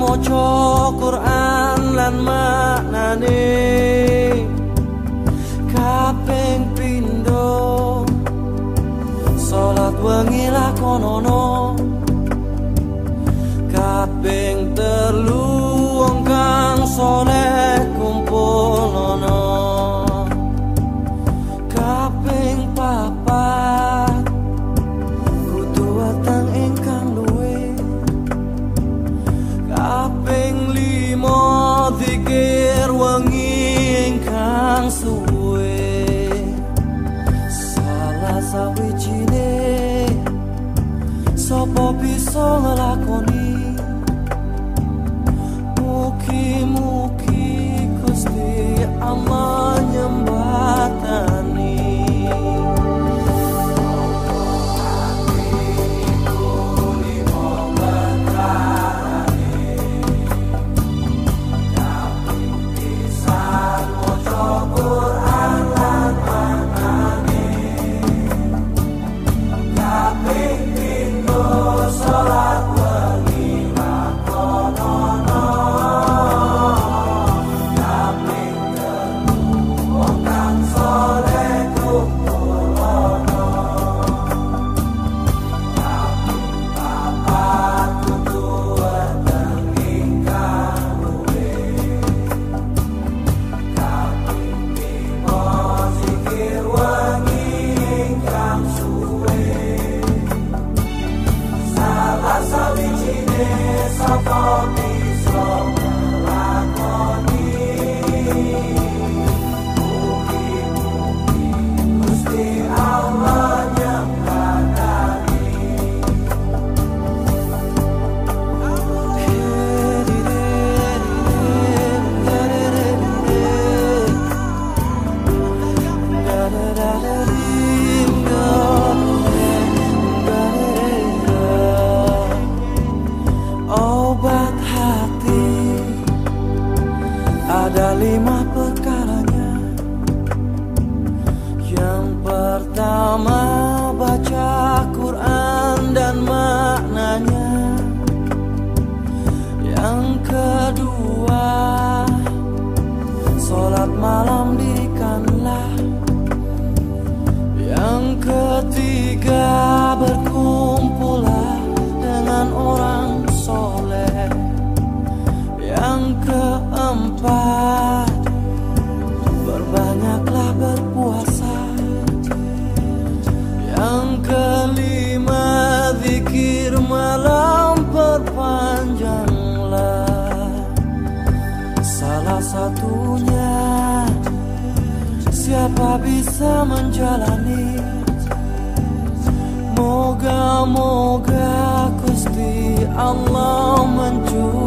maca Quran lan maknane. Kaping pindho salat wengi lakonono kaping telu wong kang soleh kumpul ingkang suwe salah sawijine sapa bisa nglakoni? Mugi-mugi Gusti solar. Salvador. Keempat berbanyaklah berpuasa? Yang kelima zikir malam perpanjanglah. Salah satunya Siapa bisa menjalani? Moga-moga Gusti Allah mencuri